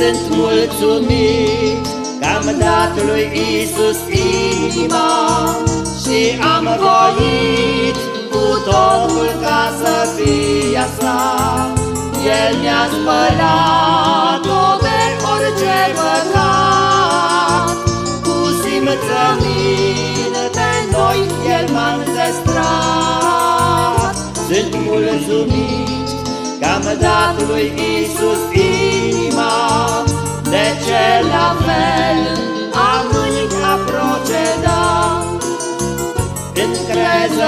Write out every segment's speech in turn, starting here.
Sunt mulțumit că am dat lui Isus inima Și am voit cu totul ca să fie a sa El ne-a spălat-o de orice păcat. Cu simțăminte noi El m-a înzestrat. Sunt mulțumit că am dat lui Isus inima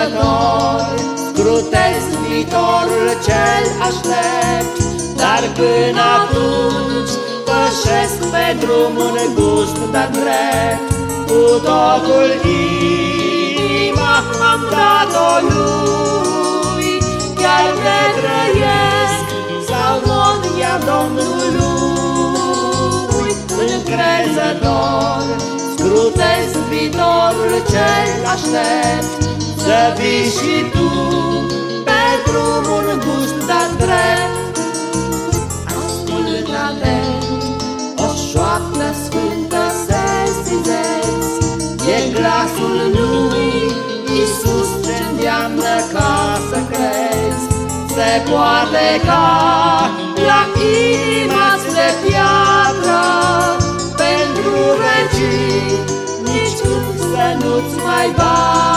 Încrezător scrutez viitorul cel aștept. Dar până atunci pășesc pe drumul gust de drept. Cu totul inima am dat-o lui Chiar că trăiesc sau mor ea Domnului. Încrezător scrutez viitorul cel aștept Să vii și tu pe drumul gust de drept. Ascultă atent, o șoaptă sfântă să stindeți E glasul lui Iisus ce îndeamnă ca să crezi. Se poate ca la inima de piatră. Pentru regii nici când să nu-ți mai bagi